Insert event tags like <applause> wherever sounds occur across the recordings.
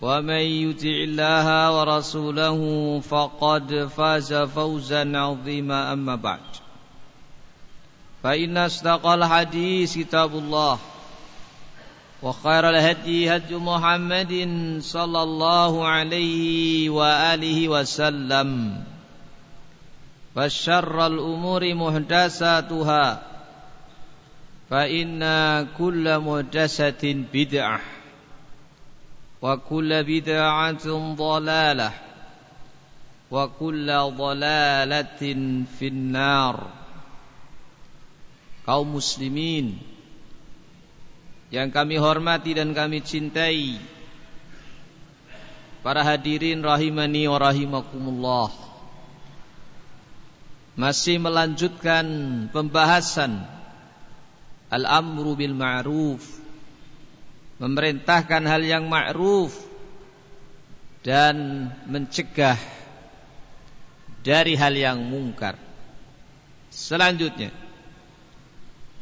ومن يطع الله ورسوله فقد فاز فوزا عظيما أما بعد. فإن أصدق الحديث كتاب الله وخير الهدي هدي محمد صلى الله عليه وآله وسلم فشر الأمور محدثاتها فإن كل محدثة بدعة. وكل بدعة ضلالة وكل ضلالة في النار kaum muslimin yang kami hormati dan kami cintai para hadirin rahimani wa rahimakumullah masih melanjutkan pembahasan al-amru bil ma'ruf memerintahkan hal yang ma'ruf dan mencegah dari hal yang mungkar. Selanjutnya,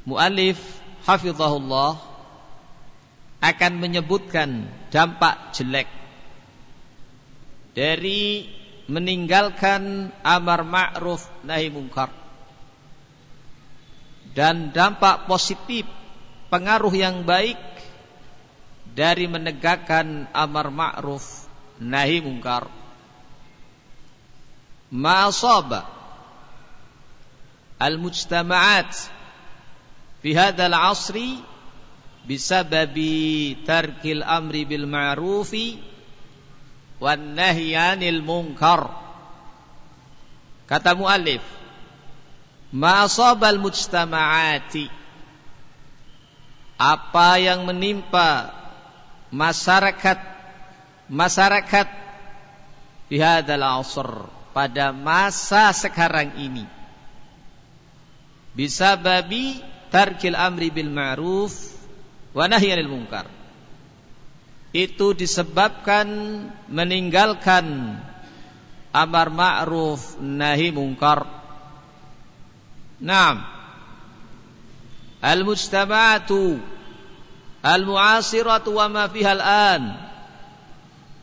muallif hafizahullah akan menyebutkan dampak jelek dari meninggalkan amar ma'ruf nahi mungkar dan dampak positif pengaruh yang baik dari menegakkan amar ma'ruf nahi mungkar. Ma'asaba al-mujtama'at fi hadzal 'asri bisababi tarkil amri bil ma'rufi wan nahyanil munkar. Kata muallif ma'asaba al-mujtama'ati? Apa yang menimpa masyarakat masyarakat di hadzal asr pada masa sekarang ini. Bisa babi tarkil amri bil ma'ruf wa nahyanil munkar. Itu disebabkan meninggalkan amar ma'ruf nahi munkar. Naam. Al-mujtama'atu al-mu'asiratu wa ma fiha al-an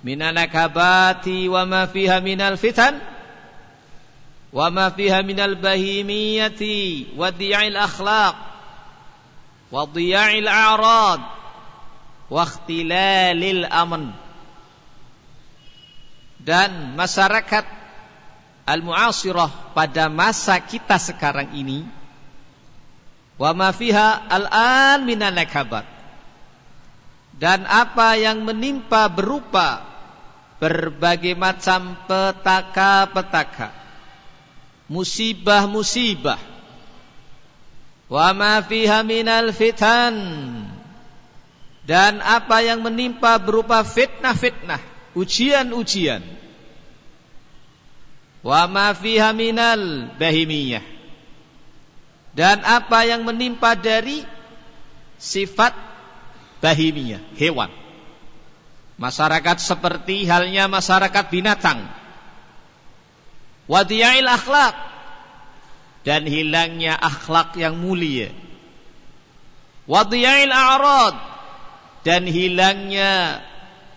minan nakabati wa ma fiha minal fitan. Wa ma fiha minal bahimiyati wa dhiya'il akhlaq. Wa dhiya'il a'rad. Wa ikhtilalil amn. Dan masyarakat al-mu'asirah pada masa kita sekarang ini wa ma fiha al-an minan nakabat dan apa yang menimpa berupa berbagai macam petaka-petaka. Musibah-musibah. Wa ma fiha minal fitan. Dan apa yang menimpa berupa fitnah-fitnah. Ujian-ujian. Wa ma fiha minal bahimiyah. Dan apa yang menimpa dari sifat bahimiyah, hewan. Masyarakat seperti halnya masyarakat binatang. Wadiyail akhlak dan hilangnya akhlak yang mulia. Wadiyail a'rad dan hilangnya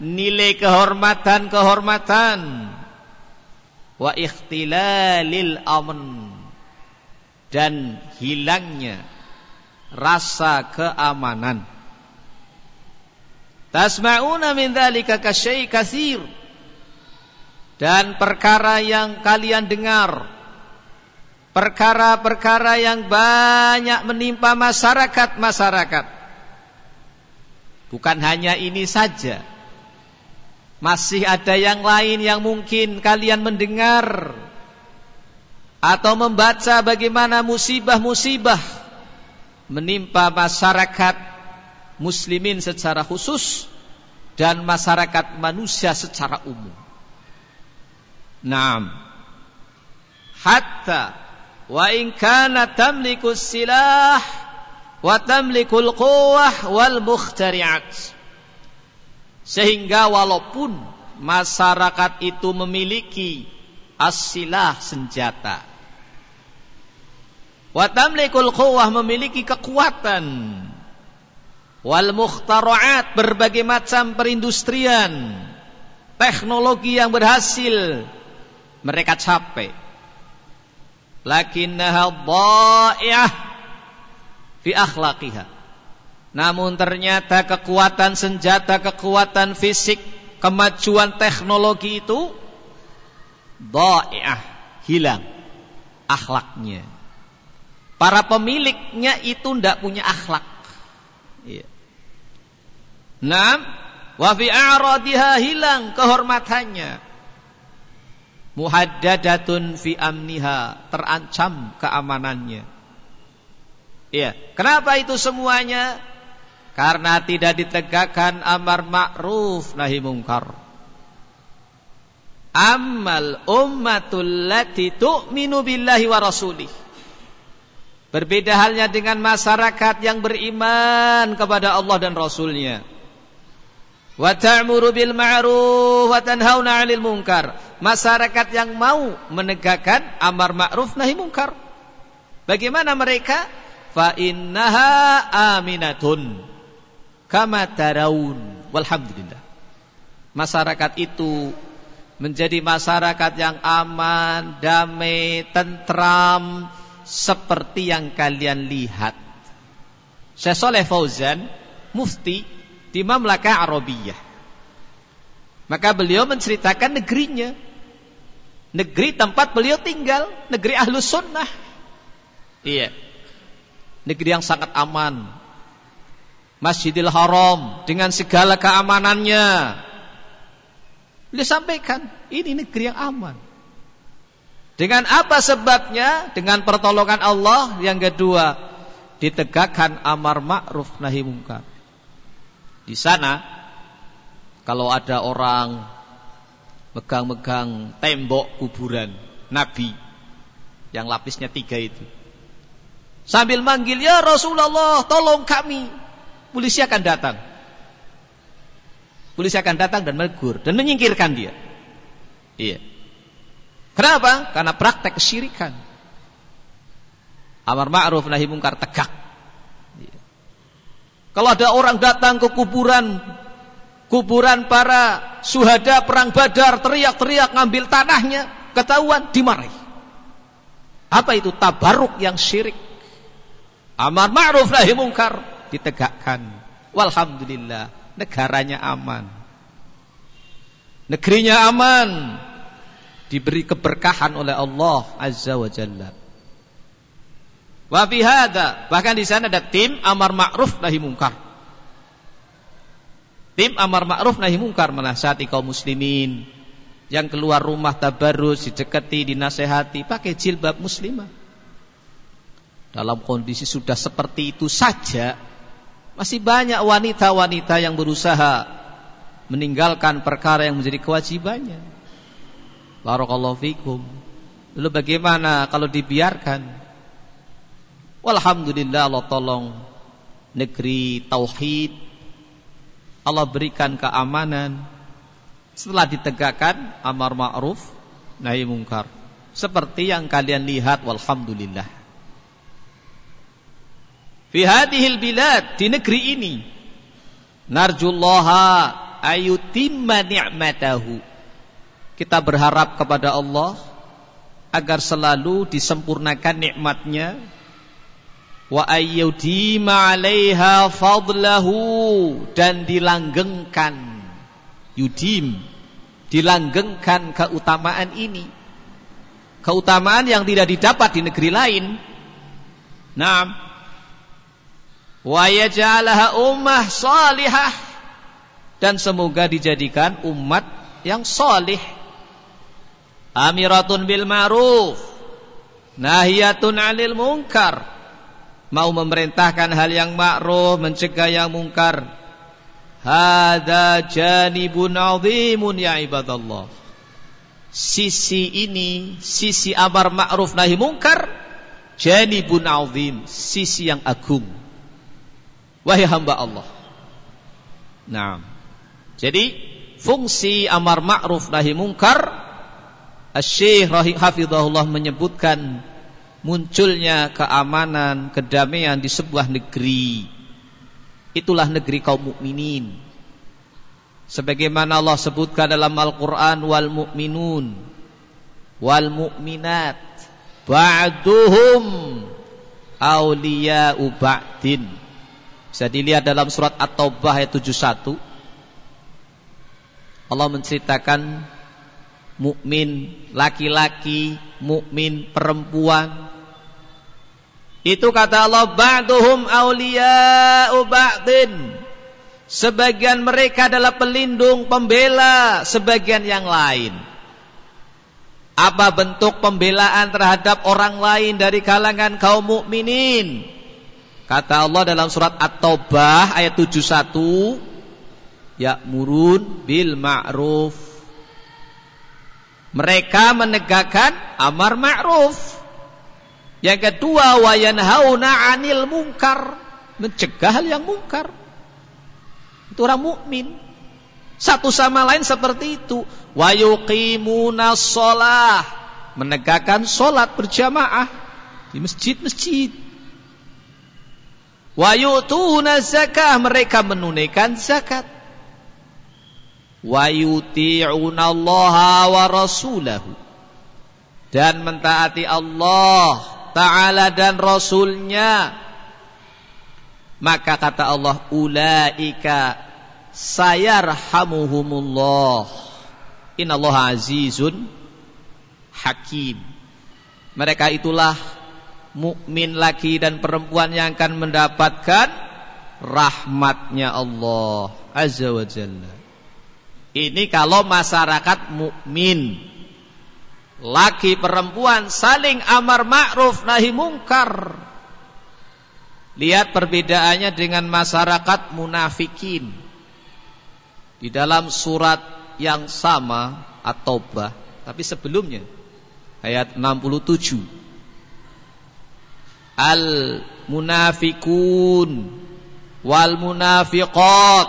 nilai kehormatan-kehormatan. Wa ikhtilalil amn dan hilangnya rasa keamanan. Tasma'una min dzalika kasyai katsir. dan perkara yang kalian dengar perkara-perkara yang banyak menimpa masyarakat-masyarakat bukan hanya ini saja masih ada yang lain yang mungkin kalian mendengar atau membaca bagaimana musibah-musibah menimpa masyarakat muslimin secara khusus dan masyarakat manusia secara umum. Naam. Hatta wa in kana tamliku silah wa tamliku al-quwwah wal mukhtari'at. Sehingga walaupun masyarakat itu memiliki asilah senjata. Wa tamlikul quwwah memiliki kekuatan wal mukhtara'at berbagai macam perindustrian teknologi yang berhasil mereka capek lakinnaha dha'i'ah fi akhlaqiha. Namun ternyata kekuatan senjata kekuatan fisik kemajuan teknologi itu dha'i'ah hilang akhlaknya. Para pemiliknya itu tidak punya akhlak. Iya. Nah, wa fi a'radiha hilang kehormatannya. Muhaddadatun fi amniha, terancam keamanannya. Iya, kenapa itu semuanya? Karena tidak ditegakkan amar ma'ruf nahi mungkar. Amal ummatul lati tu'minu billahi wa rasulih. Berbeda halnya dengan masyarakat yang beriman kepada Allah dan Rasulnya wa ta'muru bil ma'ruf wa tanhauna 'anil munkar. Masyarakat yang mau menegakkan amar ma'ruf nahi munkar. Bagaimana mereka? Fa innaha aminatun kama taraun. Walhamdulillah. Masyarakat itu menjadi masyarakat yang aman, damai, tentram seperti yang kalian lihat. Syekh Saleh Fauzan, mufti di Mamlakah Arabiyah. Maka beliau menceritakan negerinya. Negeri tempat beliau tinggal, negeri Ahlus Sunnah. Iya. Negeri yang sangat aman. Masjidil Haram dengan segala keamanannya. Beliau sampaikan, ini negeri yang aman. Dengan apa sebabnya? Dengan pertolongan Allah. Yang kedua, ditegakkan amar ma'ruf nahi mungkar. Di sana kalau ada orang megang-megang tembok kuburan Nabi yang lapisnya tiga itu. Sambil manggil, ya Rasulullah tolong kami. Polisi akan datang. Polisi akan datang dan menegur dan menyingkirkan dia. Iya. Kenapa? Karena praktek kesyirikan. Amar ma'ruf nahi mungkar tegak. Kalau ada orang datang ke kuburan kuburan para suhada perang Badar teriak-teriak ngambil tanahnya, ketahuan dimarahi. Apa itu tabaruk yang syirik? Amar ma'ruf nahi mungkar ditegakkan. Walhamdulillah, negaranya aman. Negerinya aman. Diberi keberkahan oleh Allah Azza wa Jalla. Wa fi bahkan di sana ada tim amar ma'ruf nahi mungkar. Tim amar ma'ruf nahi mungkar menasihati kaum muslimin yang keluar rumah tabarrus, didekati, dinasehati pakai jilbab muslimah. Dalam kondisi sudah seperti itu saja masih banyak wanita-wanita yang berusaha meninggalkan perkara yang menjadi kewajibannya. Barakallahu fikum. Lalu bagaimana kalau dibiarkan? Walhamdulillah Allah tolong negeri tauhid. Allah berikan keamanan. Setelah ditegakkan amar ma'ruf nahi mungkar. Seperti yang kalian lihat walhamdulillah. Fi hadhil bilad di negeri ini narjullaha ayutimma ni'matahu. Kita berharap kepada Allah agar selalu disempurnakan nikmatnya wa ayyudima 'alaiha fadlahu dan dilanggengkan yudim dilanggengkan keutamaan ini. Keutamaan yang tidak didapat di negeri lain. Nah, wa yaj'alaha ummah salihah dan semoga dijadikan umat yang salih. Amiratun bil ma'ruf, nahiyatun 'anil munkar. Mau memerintahkan hal yang ma'ruf, mencegah yang mungkar. Hada janibun 'azimun ya ibadallah. Sisi ini, sisi amar ma'ruf nahi mungkar, janibun 'azim, sisi yang agung. Wahai hamba Allah. Nah, jadi fungsi amar ma'ruf nahi mungkar Asy-Syaikh Hafizahullah menyebutkan munculnya keamanan, kedamaian di sebuah negeri. Itulah negeri kaum mukminin. Sebagaimana Allah sebutkan dalam Al-Qur'an wal mu'minun wal mu'minat ba'duhum awliya'u ba'din. Bisa dilihat dalam surat At-Taubah ayat 71. Allah menceritakan mukmin laki-laki, mukmin perempuan. Itu kata Allah ba'duhum awliya'u ba'din. Sebagian mereka adalah pelindung, pembela sebagian yang lain. Apa bentuk pembelaan terhadap orang lain dari kalangan kaum mukminin? Kata Allah dalam surat At-Taubah ayat 71, ya'murun bil ma'ruf. Mereka menegakkan amar ma'ruf. Yang kedua, wa yanhauna 'anil munkar, mencegah hal yang mungkar. Itu orang mukmin. Satu sama lain seperti itu. Wa yuqimuna shalah, menegakkan salat berjamaah di masjid-masjid. Wa yu'tuna zakah mereka menunaikan zakat. Wa yuti'una Allah wa rasulahu dan mentaati Allah taala dan rasulnya maka kata Allah ulaika sayarhamuhumullah innallaha azizun hakim mereka itulah mukmin laki dan perempuan yang akan mendapatkan rahmatnya Allah Azza wa Jalla. Ini kalau masyarakat mukmin. Laki perempuan saling amar ma'ruf nahi mungkar. Lihat perbedaannya dengan masyarakat munafikin. Di dalam surat yang sama At-Taubah, tapi sebelumnya ayat 67 al munafikun wal munafiqat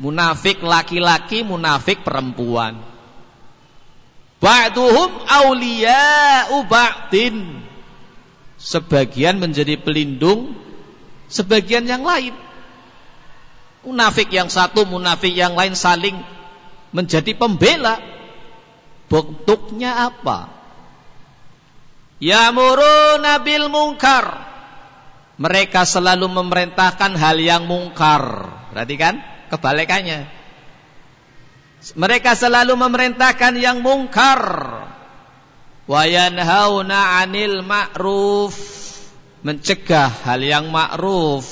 munafik laki-laki munafik perempuan ba'duhum awliya'u ba'din sebagian menjadi pelindung sebagian yang lain munafik yang satu munafik yang lain saling menjadi pembela bentuknya apa Ya'muruna bil mungkar. Mereka selalu memerintahkan hal yang mungkar. Berarti kan kebalikannya. Mereka selalu memerintahkan yang mungkar. Wa yanhauna 'anil ma'ruf. Mencegah hal yang ma'ruf.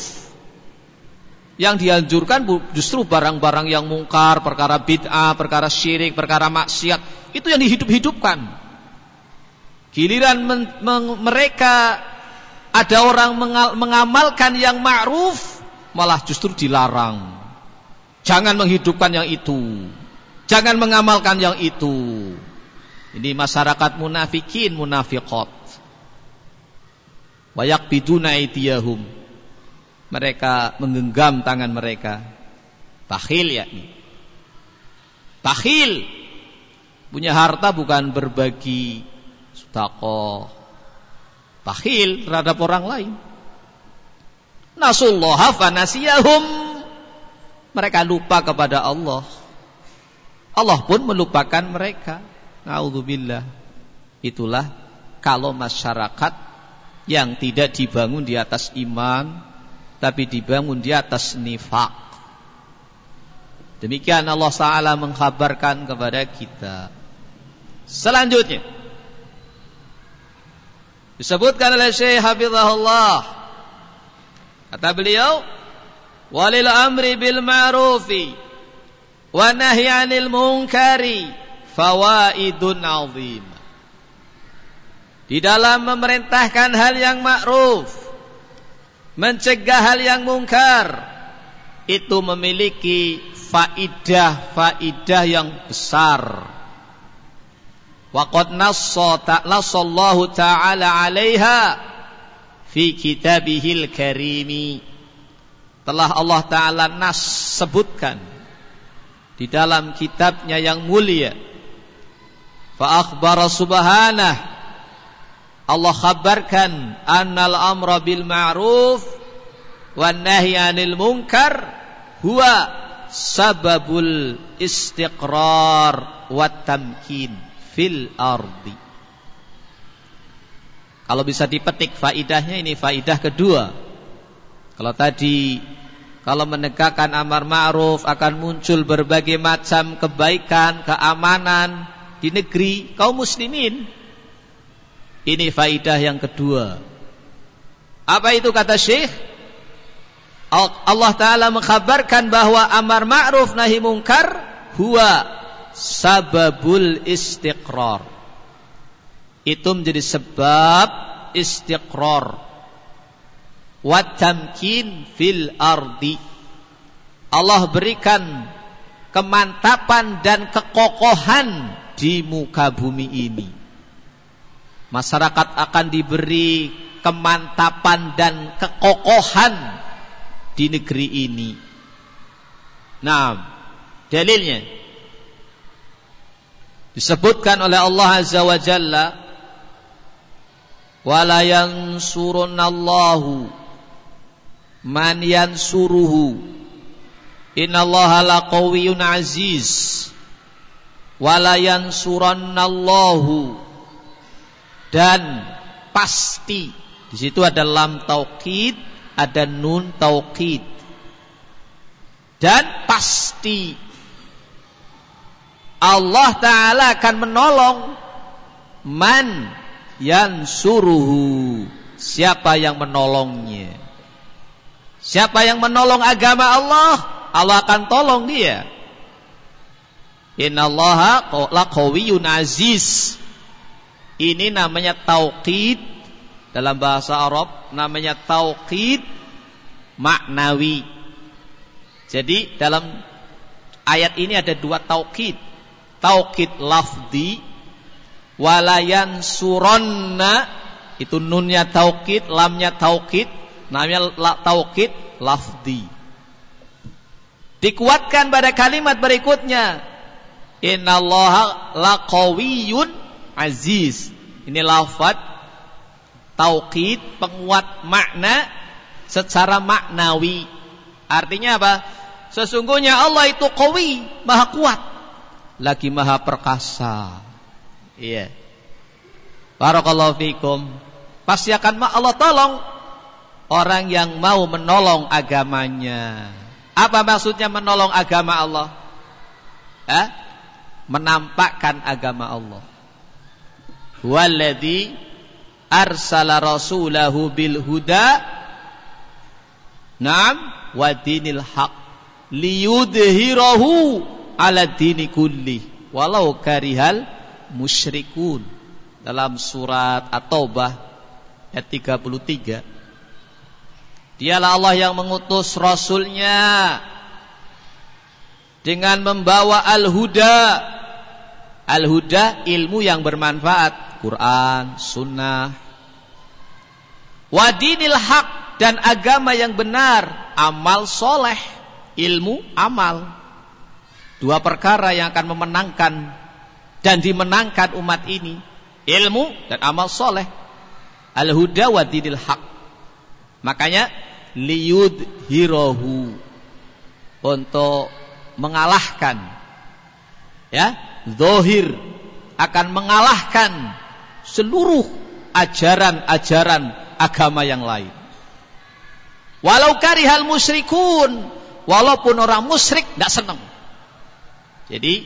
Yang dianjurkan justru barang-barang yang mungkar, perkara bid'ah, perkara syirik, perkara maksiat. Itu yang dihidup-hidupkan. Giliran mereka ada orang mengamalkan yang ma'ruf malah justru dilarang. Jangan menghidupkan yang itu. Jangan mengamalkan yang itu. Ini masyarakat munafikin, munafiqat. Wayak biduna itiyahum. Mereka menggenggam tangan mereka. Bakhil ya. Bakhil. Punya harta bukan berbagi Tako bakhil terhadap orang lain. Nasullaha fanasiyahum. Mereka lupa kepada Allah. Allah pun melupakan mereka. Naudzubillah. Itulah kalau masyarakat yang tidak dibangun di atas iman tapi dibangun di atas nifak. Demikian Allah Taala mengkabarkan kepada kita. Selanjutnya disebutkan oleh Syekh Hafizahullah kata beliau walil amri bil ma'rufi wa nahyi 'anil munkari fawaidun 'azim di dalam memerintahkan hal yang ma'ruf mencegah hal yang mungkar itu memiliki faidah-faidah yang besar. Waqad nassa ta'lasallahu ta'ala 'alaiha fi kitabihil karimi. Telah Allah taala nas sebutkan di dalam kitabnya yang mulia. Fa akhbara subhanah Allah khabarkan annal amra bil ma'ruf wan nahyi 'anil munkar huwa sababul istiqrar wa tamkin fil ardi. Kalau bisa dipetik faidahnya ini faidah kedua. Kalau tadi kalau menegakkan amar ma'ruf akan muncul berbagai macam kebaikan, keamanan di negeri kaum muslimin. Ini faidah yang kedua. Apa itu kata Syekh? Allah taala mengkabarkan bahwa amar ma'ruf nahi mungkar huwa sababul istiqrar. Itu menjadi sebab istiqrar. Wa tamkin fil ardi. Allah berikan kemantapan dan kekokohan di muka bumi ini. Masyarakat akan diberi kemantapan dan kekokohan di negeri ini. Nah, dalilnya disebutkan oleh Allah Azza wa Jalla wala yansurunallahu man yansuruhu. Innallaha laqawiyyun aziz. Wala yansurannallahu. Dan pasti di situ ada lam taukid ada nun taukid dan pasti Allah taala akan menolong man suruhu siapa yang menolongnya siapa yang menolong agama Allah Allah akan tolong dia innallaha laqawiyyun aziz ini namanya taukid dalam bahasa Arab namanya tauqid maknawi. Jadi dalam ayat ini ada dua tauqid. Tauqid lafdi walayan suronna itu nunnya tauqid, lamnya tauqid, namanya tauqid lafdi. Dikuatkan pada kalimat berikutnya. Innallaha laqawiyyun aziz. Ini lafad taukid penguat makna secara maknawi. Artinya apa? Sesungguhnya Allah itu kawi, maha kuat, lagi maha perkasa. Iya. Barakallahu fikum. Pasti akan Allah tolong orang yang mau menolong agamanya. Apa maksudnya menolong agama Allah? Eh? Menampakkan agama Allah. Walladhi arsala rasulahu bil huda Naam wa dinil haq liyudhhirahu ala dini kulli walau karihal musyrikun dalam surat At-Taubah ayat 33 Dialah Allah yang mengutus rasulnya dengan membawa al-huda al-huda ilmu yang bermanfaat Quran, sunnah Wadinil hak dan agama yang benar, amal soleh, ilmu, amal. Dua perkara yang akan memenangkan dan dimenangkan umat ini. Ilmu dan amal soleh. Al-huda wa dinil haq. Makanya liyud hirohu untuk mengalahkan ya zohir akan mengalahkan seluruh ajaran-ajaran agama yang lain. Walau karihal musyrikun, walaupun orang musyrik tidak senang. Jadi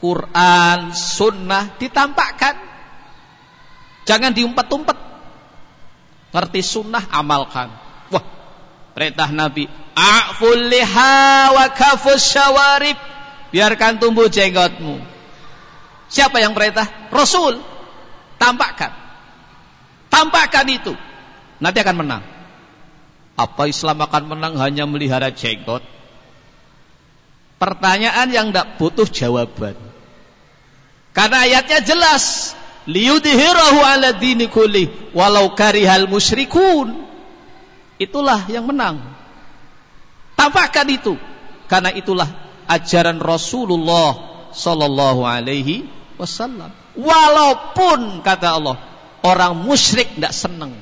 Quran, sunnah ditampakkan. Jangan diumpet-umpet. Ngerti sunnah, amalkan. Perintah Nabi. A'ful wa kafus syawarib. Biarkan tumbuh jenggotmu. Siapa yang perintah? Rasul. Tampakkan. Tampakkan itu. Nanti akan menang. Apa Islam akan menang hanya melihara jenggot? Pertanyaan yang tidak butuh jawaban. Karena ayatnya jelas, liyudhirahu ala dini kulli walau karihal musyrikun. Itulah yang menang. Tampakkan itu. Karena itulah ajaran Rasulullah sallallahu alaihi wasallam. Walaupun kata Allah, orang musyrik tidak senang.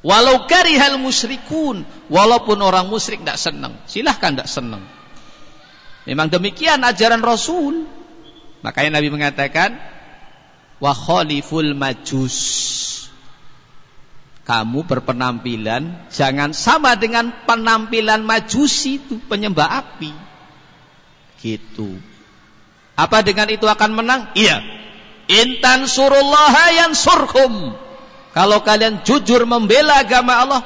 Walau karihal musyrikun, walaupun orang musyrik tidak senang, silahkan tidak senang. Memang demikian ajaran Rasul. Makanya Nabi mengatakan wa khaliful majus. Kamu berpenampilan jangan sama dengan penampilan majusi itu penyembah api. Gitu. Apa dengan itu akan menang? Iya. Intan surullaha yang surkum. Kalau kalian jujur membela agama Allah,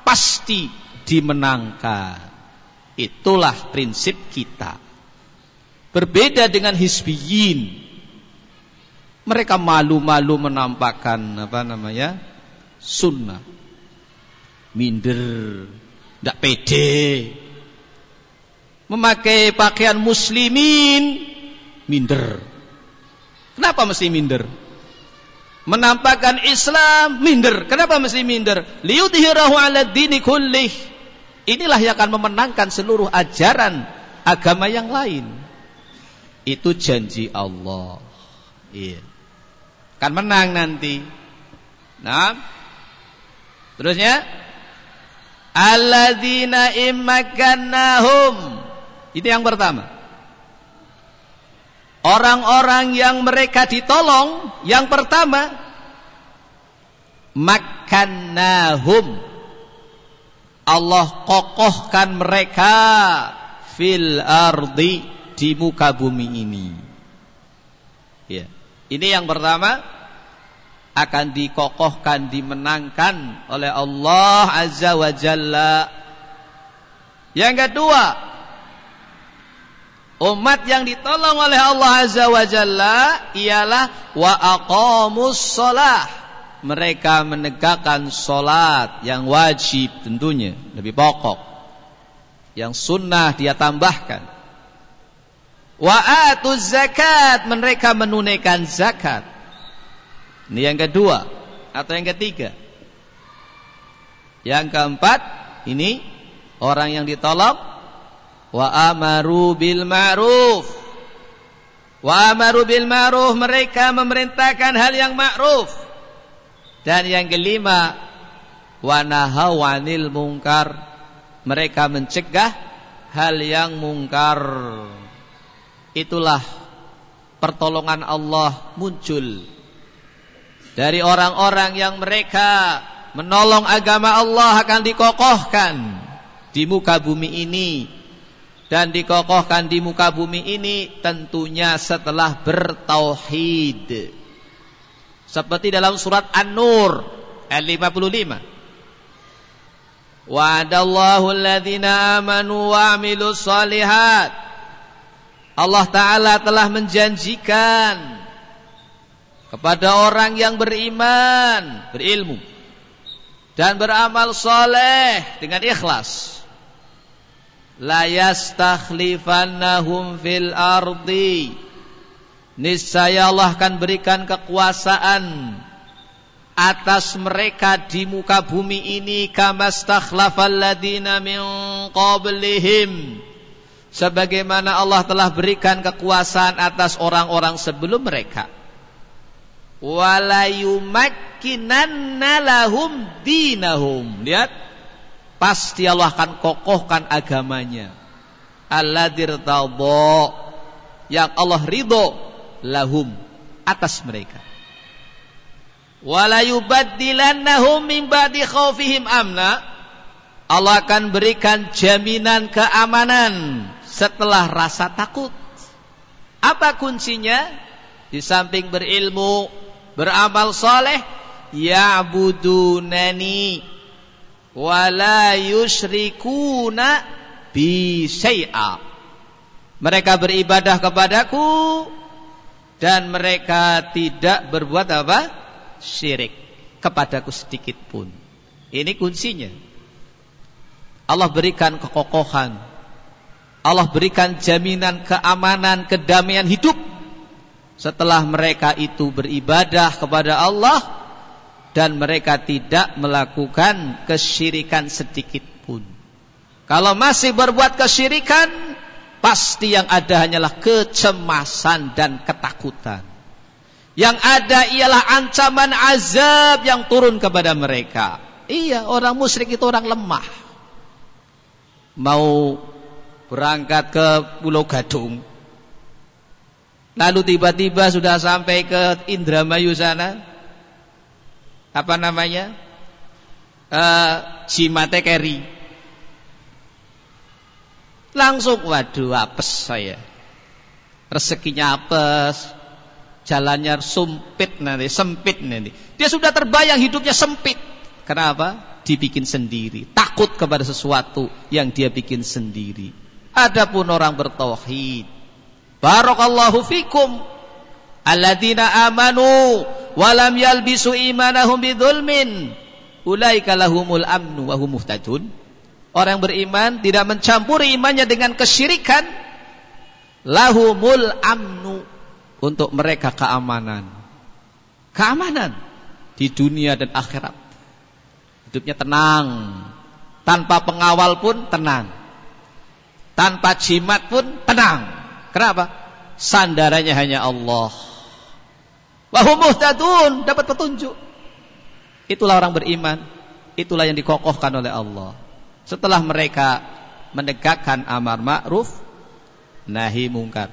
pasti dimenangkan. Itulah prinsip kita. Berbeda dengan hisbiyin. Mereka malu-malu menampakkan apa namanya? Sunnah. Minder, tidak pede. Memakai pakaian muslimin, minder. Kenapa mesti minder? Menampakkan Islam, minder. Kenapa mesti minder? Liyudhirahu ala dini kullih Inilah yang akan memenangkan seluruh ajaran agama yang lain. Itu janji Allah. Iya. Kan menang nanti. Nah. Terusnya alladzina immakannahum. Itu yang pertama. Orang-orang yang mereka ditolong yang pertama makannahum Allah kokohkan mereka fil ardi di muka bumi ini. Ya. Ini yang pertama akan dikokohkan, dimenangkan oleh Allah Azza wa Jalla. Yang kedua, umat yang ditolong oleh Allah Azza wa Jalla ialah wa aqamus shalah mereka menegakkan solat yang wajib tentunya lebih pokok. Yang sunnah dia tambahkan. Wa atuz zakat mereka menunaikan zakat ini yang kedua atau yang ketiga? Yang keempat ini orang yang ditolong. Wa amaru bil ma'ruf. Wa amaru bil ma'ruf mereka memerintahkan hal yang ma'ruf. Dan yang kelima, wanahawanil mungkar. Mereka mencegah hal yang mungkar. Itulah pertolongan Allah muncul dari orang-orang yang mereka menolong agama Allah akan dikokohkan di muka bumi ini dan dikokohkan di muka bumi ini tentunya setelah bertauhid. Seperti dalam surat An-Nur ayat 55. Wa'adallahu alladhina amanu wa salihat. Allah Ta'ala telah menjanjikan kepada orang yang beriman, berilmu dan beramal soleh dengan ikhlas. La yastakhlifannahum fil ardi. Niscaya Allah akan berikan kekuasaan atas mereka di muka bumi ini. Kama ladina min qablihim. Sebagaimana Allah telah berikan kekuasaan atas orang-orang sebelum mereka wala yumakkinanna lahum dinahum lihat pasti Allah akan kokohkan agamanya alladir yang Allah ridho lahum atas mereka. Wala yubaddilannahum min ba'di khaufihim amna. Allah akan berikan jaminan keamanan setelah rasa takut. Apa kuncinya? Di samping berilmu, beramal soleh, ya'budunani wala yusyrikuna bi syai'a. Mereka beribadah kepadaku dan mereka tidak berbuat apa? Syirik kepadaku sedikit pun. Ini kuncinya. Allah berikan kekokohan. Allah berikan jaminan keamanan, kedamaian hidup. Setelah mereka itu beribadah kepada Allah dan mereka tidak melakukan kesyirikan sedikit pun. Kalau masih berbuat kesyirikan, pasti yang ada hanyalah kecemasan dan ketakutan. Yang ada ialah ancaman azab yang turun kepada mereka. Iya, orang musyrik itu orang lemah. Mau berangkat ke Pulau Gadung. Lalu tiba-tiba sudah sampai ke Indramayu sana. Apa namanya? Uh, Cimate Keri. Langsung waduh apes saya. Rezekinya apes. Jalannya sumpit nanti, sempit nanti. Dia sudah terbayang hidupnya sempit. Kenapa? Dibikin sendiri. Takut kepada sesuatu yang dia bikin sendiri. Adapun orang bertauhid. Barakallahu fikum. Alladzina amanu walam yalbisu imanahum bidzulmin. Ulaika lahumul amnu wa hum muhtadun. Orang beriman tidak mencampuri imannya dengan kesyirikan. Lahumul amnu. Untuk mereka keamanan. Keamanan. Di dunia dan akhirat. Hidupnya tenang. Tanpa pengawal pun tenang. Tanpa jimat pun tenang. Kenapa? Sandarannya hanya Allah. Wahum muhtadun. Dapat petunjuk. Itulah orang beriman. Itulah yang dikokohkan oleh Allah. Setelah mereka menegakkan amar ma'ruf nahi mungkar.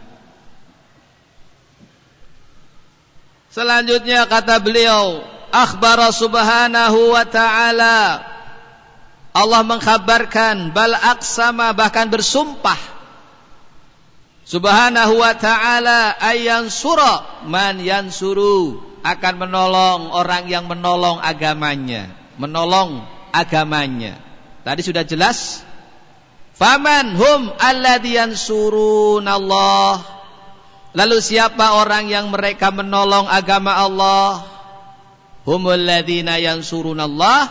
Selanjutnya kata beliau, akhbara subhanahu wa ta'ala Allah mengkhabarkan bal aksama bahkan bersumpah Subhanahu wa ta'ala ayyan sura man yansuru akan menolong orang yang menolong agamanya, menolong agamanya. Tadi sudah jelas. Faman hum alladzien surun Allah. Lalu siapa orang yang mereka menolong agama Allah? Humul ladzina yansurun Allah.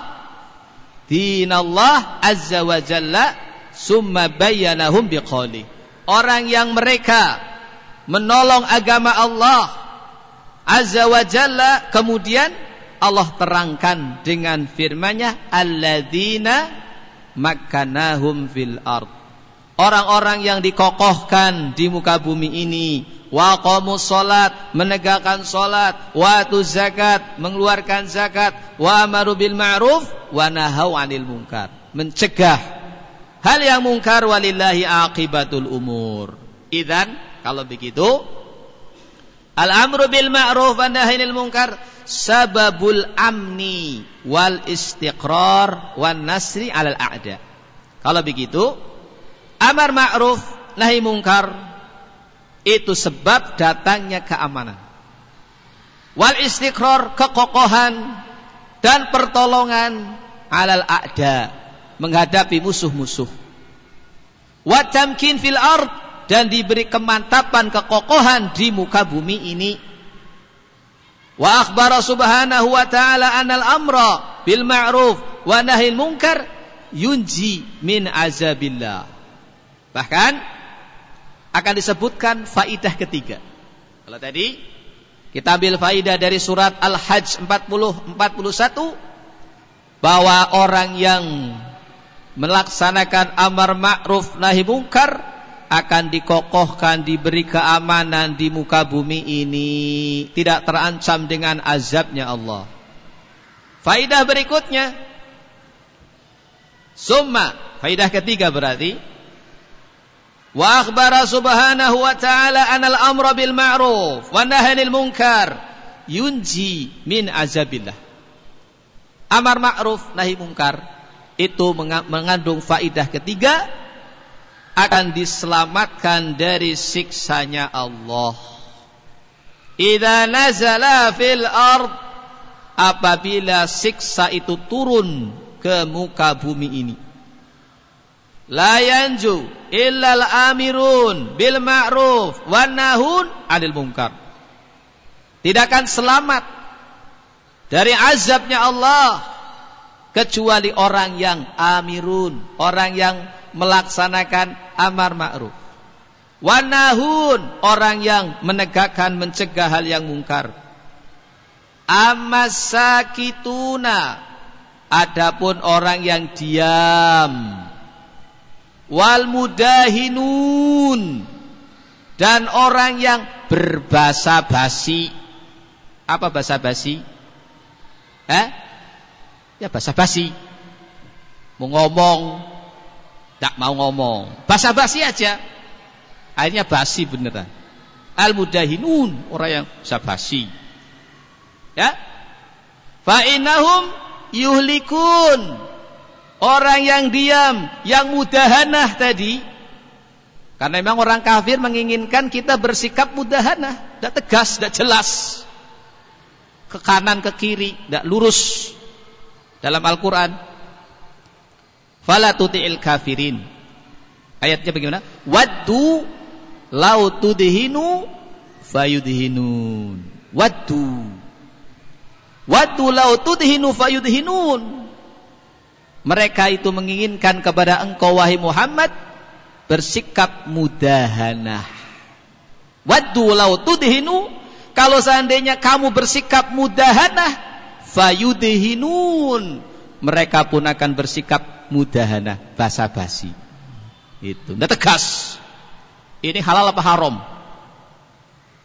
Dinallah azza wa jalla summa bayyanahum biqali. Orang yang mereka menolong agama Allah azza wa jalla kemudian Allah terangkan dengan firman-Nya alladzina makkanahum fil ard. Orang-orang yang dikokohkan di muka bumi ini waqamu salat menegakkan salat wa zakat mengeluarkan zakat wa amaru bil ma'ruf wa nahau 'anil munkar mencegah hal yang mungkar walillahi aqibatul umur idan kalau begitu al amru bil ma'ruf wa nahyil munkar sababul amni wal istiqrar wan nasri alal a'da. Kalau begitu, amar ma'ruf nahi mungkar itu sebab datangnya keamanan. Wal istiqrar kekokohan dan pertolongan alal a'da menghadapi musuh-musuh. Wa tamkin fil ard dan diberi kemantapan kekokohan di muka bumi ini Wa akhbara subhanahu wa ta'ala anal amra bil ma'ruf wa nahil munkar yunji min azabillah. Bahkan akan disebutkan faidah ketiga. Kalau tadi kita ambil faidah dari surat Al-Hajj 40 41 bahwa orang yang melaksanakan amar ma'ruf nahi munkar akan dikokohkan, diberi keamanan di muka bumi ini, tidak terancam dengan azabnya Allah. Faidah berikutnya, summa, faidah ketiga berarti, wa akhbara subhanahu wa ta'ala anal amra bil ma'ruf wa nahanil munkar yunji min azabillah. Amar ma'ruf nahi munkar itu mengandung faidah ketiga akan diselamatkan dari siksanya Allah. Idza nazala fil ard apabila siksa itu turun ke muka bumi ini. La yanju illal amirun bil ma'ruf wan nahun 'anil munkar. Tidak akan selamat dari azabnya Allah kecuali orang yang amirun, orang yang melaksanakan amar ma'ruf. Wanahun orang yang menegakkan mencegah hal yang mungkar. Amasakituna adapun orang yang diam. Wal mudahinun dan orang yang berbahasa basi. Apa bahasa basi? Eh? Ya bahasa basi. Mau ngomong tak mau ngomong. Basa-basi aja. Akhirnya basi beneran. Al-mudahinun, orang yang basa-basi. Ya. Fa'inahum yuhlikun. Orang yang diam, yang mudahanah tadi. Karena memang orang kafir menginginkan kita bersikap mudahanah. Tidak tegas, tidak jelas. Ke kanan, ke kiri, tidak lurus. Dalam Al-Quran fala tuti'il kafirin. Ayatnya bagaimana? Waddu lau tudhinu fayudhinun. Waddu. Waddu lau tudhinu fayudhinun. Mereka itu menginginkan kepada engkau wahai Muhammad bersikap mudahanah. Waddu lau tudhinu kalau seandainya kamu bersikap mudahanah fayudhinun mereka pun akan bersikap mudahana basa-basi. Itu, tidak tegas. Ini halal apa haram?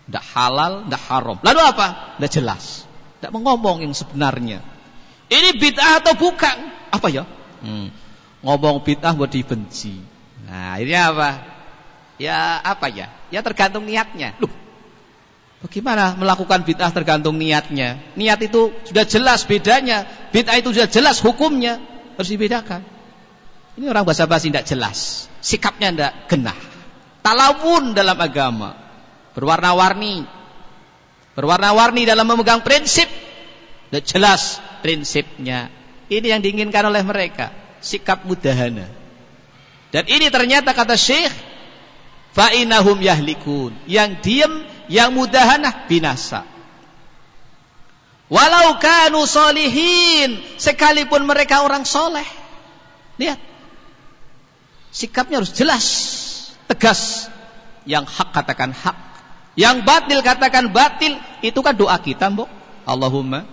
Tidak halal, tidak haram. Lalu apa? Tidak jelas. Tidak mengomong yang sebenarnya. Ini bid'ah atau bukan? Apa ya? Hmm. Ngomong bid'ah buat dibenci. Nah, ini apa? Ya apa ya? Ya tergantung niatnya. Loh, Bagaimana melakukan bid'ah tergantung niatnya? Niat itu sudah jelas bedanya. Bid'ah itu sudah jelas hukumnya. Harus dibedakan. Ini orang bahasa basi tidak jelas. Sikapnya tidak genah. Talawun dalam agama. Berwarna-warni. Berwarna-warni dalam memegang prinsip. Tidak jelas prinsipnya. Ini yang diinginkan oleh mereka. Sikap mudahana. Dan ini ternyata kata Syekh. Fa'inahum yahlikun. Yang diam, yang mudahana binasa. Walau kanu solihin. Sekalipun mereka orang soleh. Lihat sikapnya harus jelas, tegas. Yang hak katakan hak, yang batil katakan batil. Itu kan doa kita, Mbok. Allahumma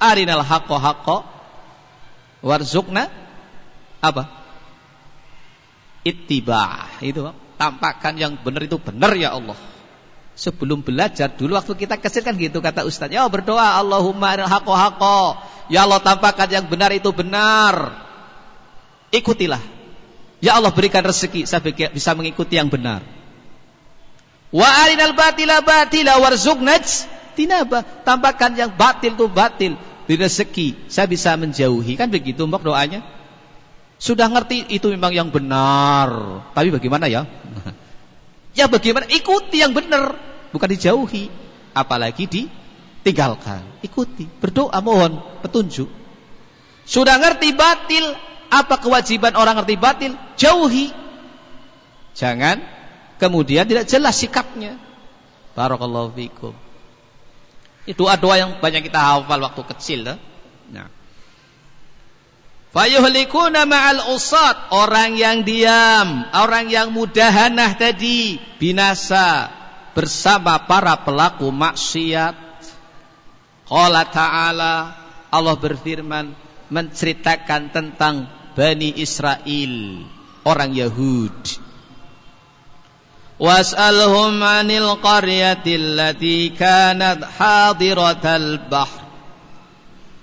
arinal haqqo haqqo warzukna apa? Ittiba. Itu, Tampakkan yang benar itu benar ya Allah. Sebelum belajar dulu waktu kita kecil kan gitu kata Ustaz. Ya berdoa Allahumma arinal haqqo haqqo. Ya Allah tampakkan yang benar itu benar. Ikutilah Ya Allah berikan rezeki saya bisa mengikuti yang benar. Wa arinal batila batila warzuqna tinaba. Tampakkan yang batil itu batil. Beri rezeki saya bisa menjauhi. Kan begitu mbak doanya. Sudah ngerti itu memang yang benar. Tapi bagaimana ya? Ya bagaimana? Ikuti yang benar. Bukan dijauhi. Apalagi ditinggalkan. Ikuti. Berdoa mohon petunjuk. Sudah ngerti batil apa kewajiban orang ngerti batil? Jauhi. Jangan kemudian tidak jelas sikapnya. Barakallahu fikum. Itu doa yang banyak kita hafal waktu kecil. Nah. Fayuhlikuna ma'al usat. Orang yang diam. Orang yang mudahanah tadi. Binasa. Bersama para pelaku maksiat. Qala ta'ala. Allah berfirman. Menceritakan tentang Bani Israel. Orang Yahud. Was'alhum 'anil qaryati allati kanat hadiratal bahr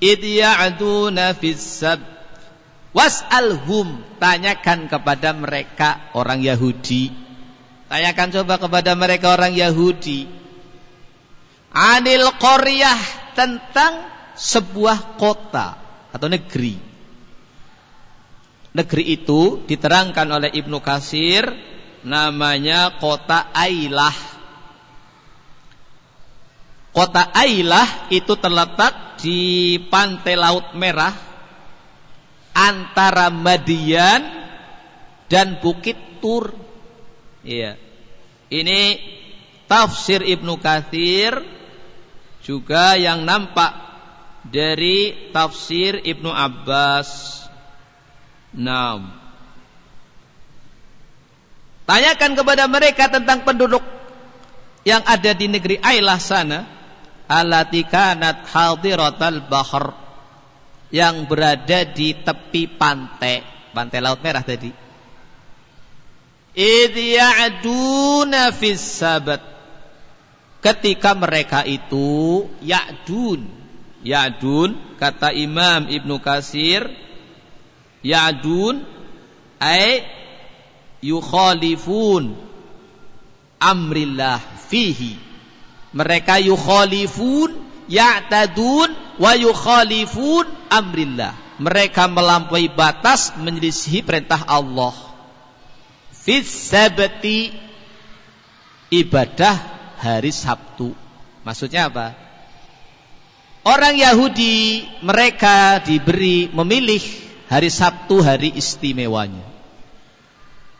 id ya'duna fis sab Was'alhum. Tanyakan kepada mereka orang Yahudi. Tanyakan coba kepada mereka orang Yahudi. Anil qaryah tentang sebuah kota atau negeri. Negeri itu diterangkan oleh Ibnu Kasir namanya kota Ailah. Kota Ailah itu terletak di pantai Laut Merah antara Madian dan Bukit Tur. Iya. Ini tafsir Ibnu Katsir juga yang nampak dari tafsir Ibnu Abbas. Naam. Tanyakan kepada mereka tentang penduduk yang ada di negeri Ailah sana, allati kanat hadiratal bahr yang berada di tepi pantai, pantai Laut Merah tadi. Idh ya'duna fis sabat. Ketika mereka itu ya'dun. Ya'dun kata Imam Ibnu Kasir ya'dun ay yukhalifun amrillah fihi. Mereka yukhalifun ya'tadun wa yukhalifun amrillah. Mereka melampaui batas menyelisihi perintah Allah fis sabti ibadah hari Sabtu. Maksudnya apa? Orang Yahudi mereka diberi memilih hari Sabtu hari istimewanya.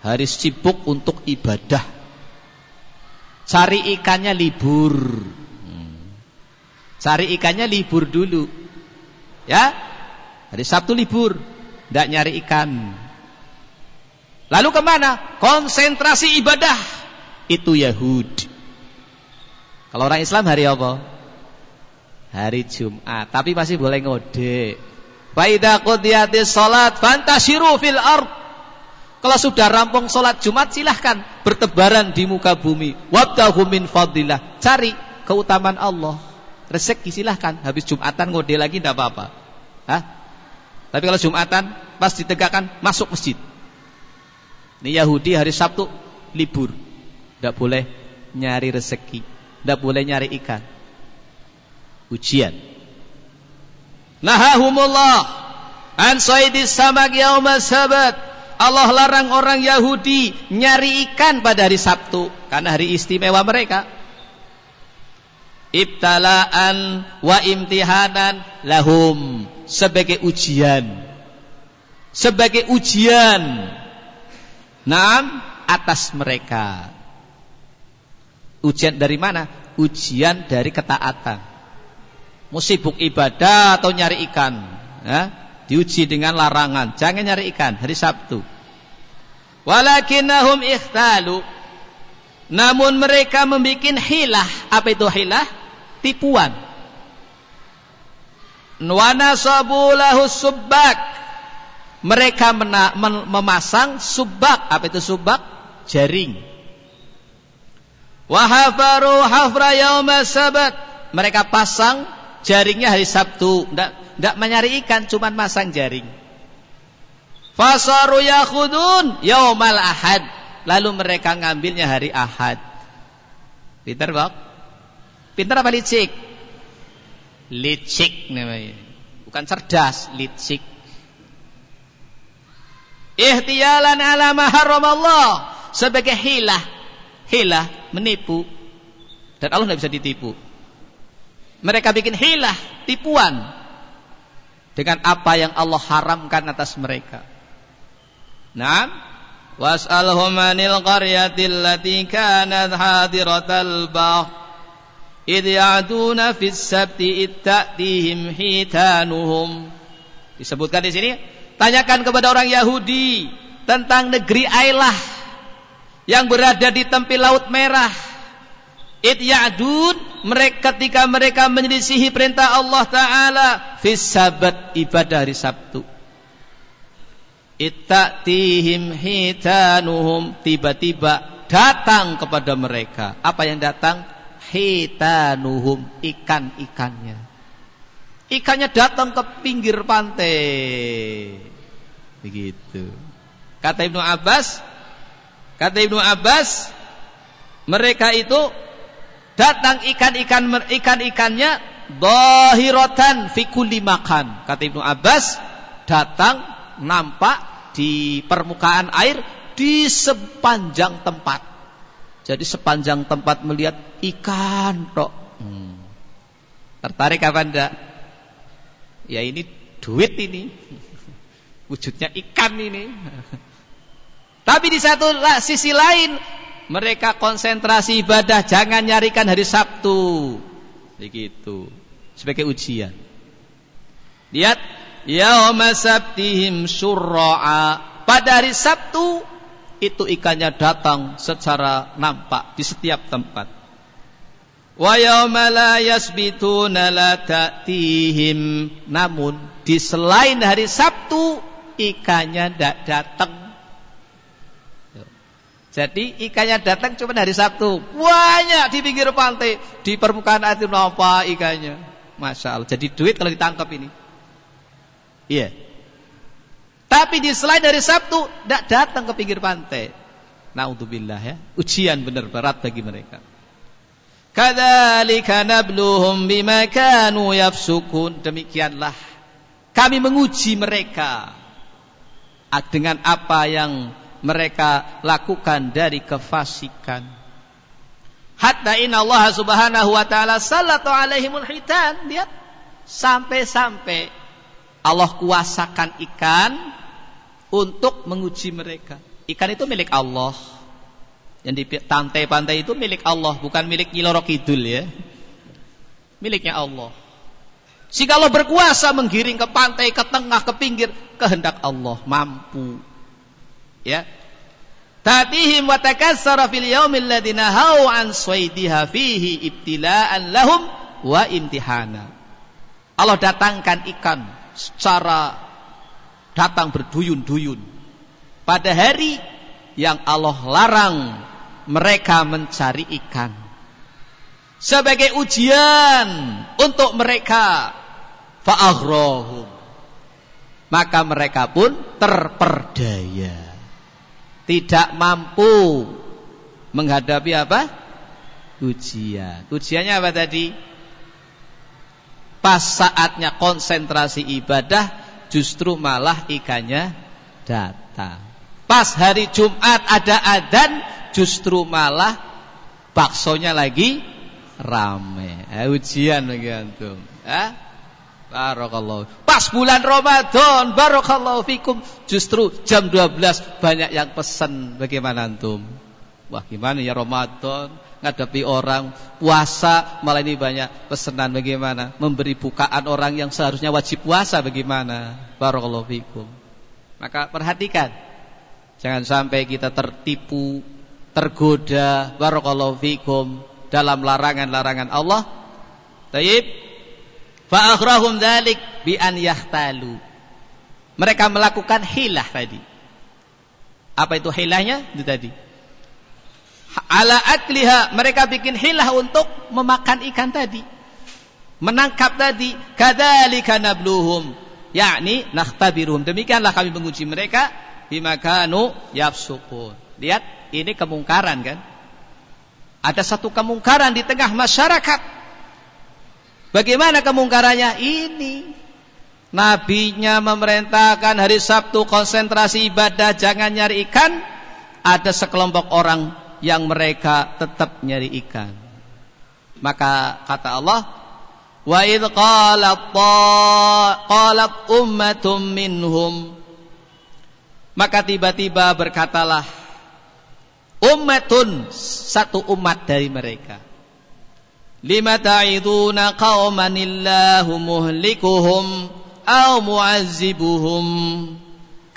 Hari sibuk untuk ibadah. Cari ikannya libur. Cari ikannya libur dulu. Ya. Hari Sabtu libur, tidak nyari ikan. Lalu ke mana? Konsentrasi ibadah. Itu Yahudi. Kalau orang Islam hari apa? Hari Jumat. Tapi masih boleh ngode. Faida qudiyatis salat fantashiru fil ard. Kalau sudah rampung salat Jumat silahkan bertebaran di muka bumi. Wabtahu min fadillah. Cari keutamaan Allah. Rezeki silahkan. Habis Jumatan ngode lagi tidak apa-apa. Hah? Tapi kalau Jumatan pas ditegakkan masuk masjid. Ini Yahudi hari Sabtu libur. Tidak boleh nyari rezeki. Tidak boleh nyari ikan. Ujian. Nahahumullah an saydis samak yauma sabat. Allah larang orang Yahudi nyari ikan pada hari Sabtu karena hari istimewa mereka. Ibtalaan wa imtihanan lahum sebagai ujian. Sebagai ujian Naam atas mereka. Ujian dari mana? Ujian dari ketaatan. Musibuk ibadah atau nyari ikan. Ya? Diuji dengan larangan. Jangan nyari ikan hari Sabtu. Walakinnahum ikhtalu. Namun mereka membuat hilah. Apa itu hilah? Tipuan. Nuwana sabulahu subbak. Mereka mena, memasang subak apa itu subak jaring. Wahafaru hafra yauma sabat. Mereka pasang jaringnya hari Sabtu. Ndak mencari ikan cuma masang jaring. Fasaru yakhudun yaumal ahad. Lalu mereka ngambilnya hari Ahad. Pintar bok pintar apa licik? Licik namanya. Bukan cerdas licik. Ihtiyalan ala ma Allah sebagai hilah hilah menipu. Dan Allah tidak bisa ditipu. Mereka bikin hilah tipuan. Dengan apa yang Allah haramkan atas mereka. Nah qaryatil lati kanat hadiratal bahr idh ya'duna fis sabti itta'tihim hitanuhum disebutkan di sini Tanyakan kepada orang Yahudi tentang negeri Ailah yang berada di tepi Laut Merah. It ya'dun mereka ketika mereka menyelisihi perintah Allah taala fis sabat ibadah hari Sabtu. Ittatihim hitanuhum tiba-tiba datang kepada mereka. Apa yang datang? Hitanuhum ikan-ikannya. Ikannya datang ke pinggir pantai. Begitu. Kata Ibnu Abbas, kata Ibnu Abbas, mereka itu datang ikan-ikan ikan-ikannya dohirotan fikuli makan. Kata Ibnu Abbas, datang nampak di permukaan air di sepanjang tempat. Jadi sepanjang tempat melihat ikan kok. Hmm. Tertarik apa enggak? Ya ini duit ini. <laughs> Wujudnya ikan ini. <laughs> Tapi di satu sisi lain mereka konsentrasi ibadah jangan nyarikan hari Sabtu. Begitu. Sebagai ujian. Lihat yauma sabtihim syurra'a. Pada hari Sabtu itu ikannya datang secara nampak di setiap tempat. Wa la yasbituna la. Namun di selain hari Sabtu ikannya tidak datang. Jadi ikannya datang cuma hari Sabtu. Banyak di pinggir pantai, di permukaan air nampak ikannya. Masya Allah. Jadi duit kalau ditangkap ini. Iya. Tapi di selain dari Sabtu tidak datang ke pinggir pantai. Naudzubillah ya. Ujian benar berat bagi mereka. Kadzalika nabluhum bima kanu yafsukun. Demikianlah kami menguji mereka dengan apa yang mereka lakukan dari kefasikan. Hatta inna Allah subhanahu wa ta'ala salatu alaihimul hitan. Lihat. Sampai-sampai Allah kuasakan ikan untuk menguji mereka. Ikan itu milik Allah. Yang di pantai-pantai itu milik Allah, bukan milik Nyiloro Kidul ya. Miliknya Allah. Jika Allah berkuasa menggiring ke pantai, ke tengah, ke pinggir, kehendak Allah mampu. Ya. Tatihim wa takassara fil yaumil ladina hau an swaidiha fihi ibtila'an lahum wa imtihana. Allah datangkan ikan secara datang berduyun-duyun. Pada hari yang Allah larang mereka mencari ikan. Sebagai ujian untuk mereka fa'aghrahum. Maka mereka pun terperdaya. Tidak mampu menghadapi apa? Ujian. Ujiannya apa tadi Pas saatnya konsentrasi ibadah justru malah ikannya datang. Pas hari Jumat ada adan justru malah baksonya lagi rame. Eh, ujian lagi antum. Eh? Barakallahu. Pas bulan Ramadan, barakallahu fikum. Justru jam 12 banyak yang pesan. Bagaimana antum? Wah, gimana ya Ramadan? Ngadepi orang puasa malah ini banyak pesanan bagaimana? Memberi bukaan orang yang seharusnya wajib puasa bagaimana? Barakallahu fikum. Maka perhatikan jangan sampai kita tertipu tergoda barakallahu fikum dalam larangan-larangan Allah. Taib. Fa akhrahum dzalik bi an yahtalu. Mereka melakukan hilah tadi. Apa itu hilahnya? Itu tadi ala akliha mereka bikin hilah untuk memakan ikan tadi. Menangkap tadi. Kadzalika nabluhum. Yakni nakhtabiruhum demikianlah kami menguji mereka. Bimakanu yafsukun. Lihat ini kemungkaran kan? Ada satu kemungkaran di tengah masyarakat. Bagaimana kemungkarannya? Ini. Nabinya memerintahkan hari Sabtu konsentrasi ibadah jangan nyari ikan. Ada sekelompok orang yang mereka tetap nyari ikan. Maka kata Allah, wa idh qalat qalat ummatum minhum. Maka tiba-tiba berkatalah ummatun satu umat dari mereka. Lima ta'iduna qauman illahu muhlikuhum au mu'azzibuhum.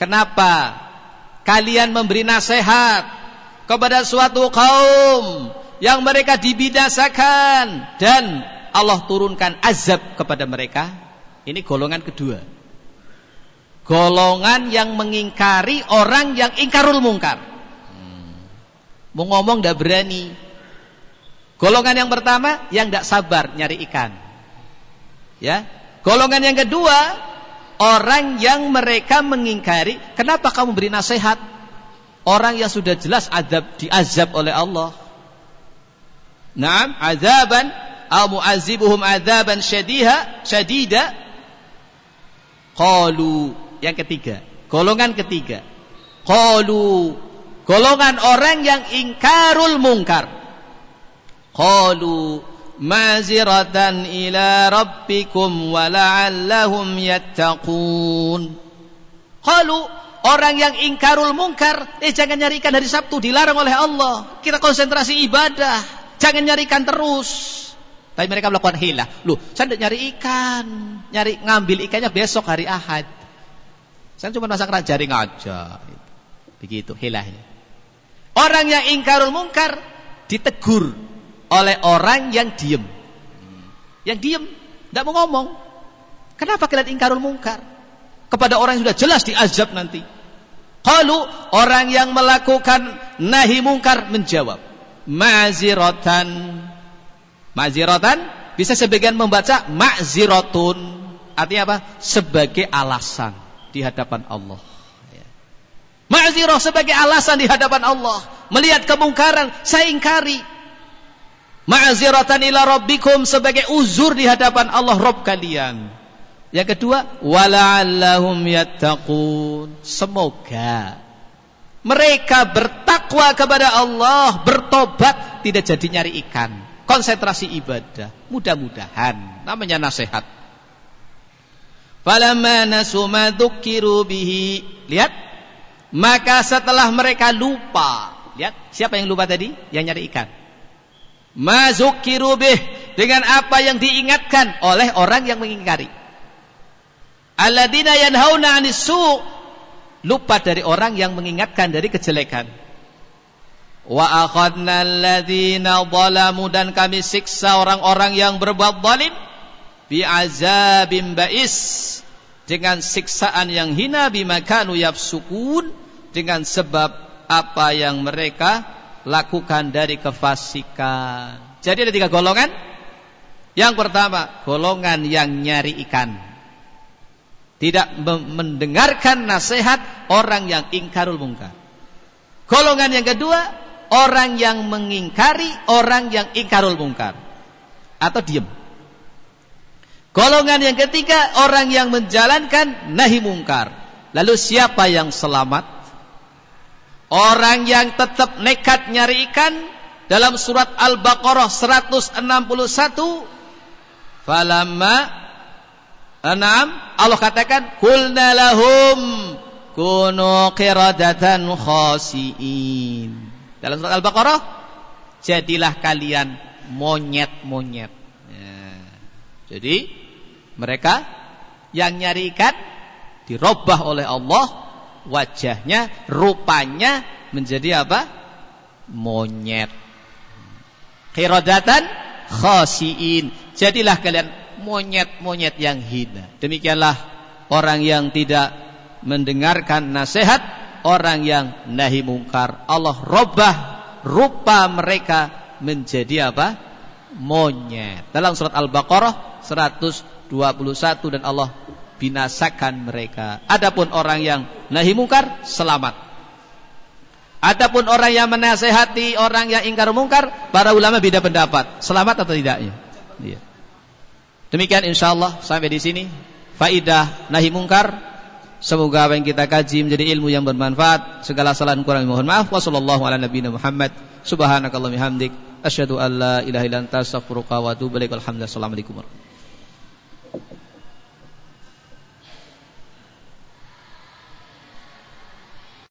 Kenapa? Kalian memberi nasihat kepada suatu kaum yang mereka dibidasakan dan Allah turunkan azab kepada mereka. Ini golongan kedua. Golongan yang mengingkari orang yang ingkarul mungkar. Hmm. Mau ngomong tidak berani. Golongan yang pertama yang tidak sabar nyari ikan. Ya. Golongan yang kedua orang yang mereka mengingkari, kenapa kamu beri nasihat? Orang yang sudah jelas adab diazab oleh Allah. Naam, azaban au mu'azibuhum azaban syadiha syadida. Qalu yang ketiga. Golongan ketiga. Qalu golongan orang yang ingkarul mungkar. Qalu maziratan ila rabbikum wa la'allahum yattaqun. Qalu orang yang ingkarul mungkar, eh jangan nyarikan hari Sabtu dilarang oleh Allah. Kita konsentrasi ibadah, jangan nyarikan terus. Tapi mereka melakukan hilah. Loh, saya tidak nyari ikan, nyari ngambil ikannya besok hari Ahad. Saya cuma masak jaring aja. Begitu hilahnya. Orang yang ingkarul mungkar ditegur oleh orang yang diem. Yang diem, tidak mau ngomong. Kenapa kalian ingkarul mungkar? Kepada orang yang sudah jelas diazab nanti. Kalau orang yang melakukan nahi mungkar menjawab. Ma'ziratan. Ma'ziratan bisa sebagian membaca ma'ziratun. Artinya apa? Sebagai alasan di hadapan Allah. Ma'zirah sebagai alasan di hadapan Allah. Melihat kemungkaran, saya ingkari ma'ziratan ila rabbikum sebagai uzur di hadapan Allah Rabb kalian. Yang kedua, wala'allahum yattaqun. Semoga mereka bertakwa kepada Allah, bertobat, tidak jadi nyari ikan. Konsentrasi ibadah. Mudah-mudahan. Namanya nasihat. Falamma nasu ma. Lihat. Maka setelah mereka lupa. Lihat, siapa yang lupa tadi? Yang nyari ikan mazukiru bih dengan apa yang diingatkan oleh orang yang mengingkari. Alladzina yanhauna 'anis su' lupa dari orang yang mengingatkan dari kejelekan. Wa akhadna alladzina zalamu dan kami siksa orang-orang yang berbuat zalim bi azabim ba'is dengan siksaan yang hina bima kanu yafsukun dengan sebab apa yang mereka lakukan dari kefasikan. Jadi ada tiga golongan. Yang pertama, golongan yang nyari ikan. Tidak mendengarkan nasihat orang yang ingkarul mungkar. Golongan yang kedua, orang yang mengingkari orang yang ingkarul mungkar. Atau diam. Golongan yang ketiga, orang yang menjalankan nahi mungkar. Lalu siapa yang selamat? Orang yang tetap nekat nyari ikan dalam surat Al-Baqarah 161 falamma Anam Allah katakan kulna lahum kunu qiradatan khasiin. Dalam surat Al-Baqarah jadilah kalian monyet-monyet. Ya. Jadi mereka yang nyari ikan dirubah oleh Allah wajahnya, rupanya menjadi apa? Monyet. Khiradatan khasiin. Jadilah kalian monyet-monyet yang hina. Demikianlah orang yang tidak mendengarkan nasihat, orang yang nahi mungkar. Allah robah rupa mereka menjadi apa? Monyet. Dalam surat Al-Baqarah 121 dan Allah binasakan mereka. Adapun orang yang nahi mungkar selamat. Adapun orang yang menasehati orang yang ingkar mungkar, para ulama beda pendapat. Selamat atau tidaknya? Iya. Demikian insyaallah sampai di sini faidah nahi mungkar. Semoga apa yang kita kaji menjadi ilmu yang bermanfaat. Segala kesalahan kurang mohon maaf. Wassallallahu ala nabiyina Muhammad. Subhanakallahumma hamdik asyhadu an la ilaha illa anta astaghfiruka wa atubu ilaik. Alhamdulillah. Assalamualaikum warahmatullahi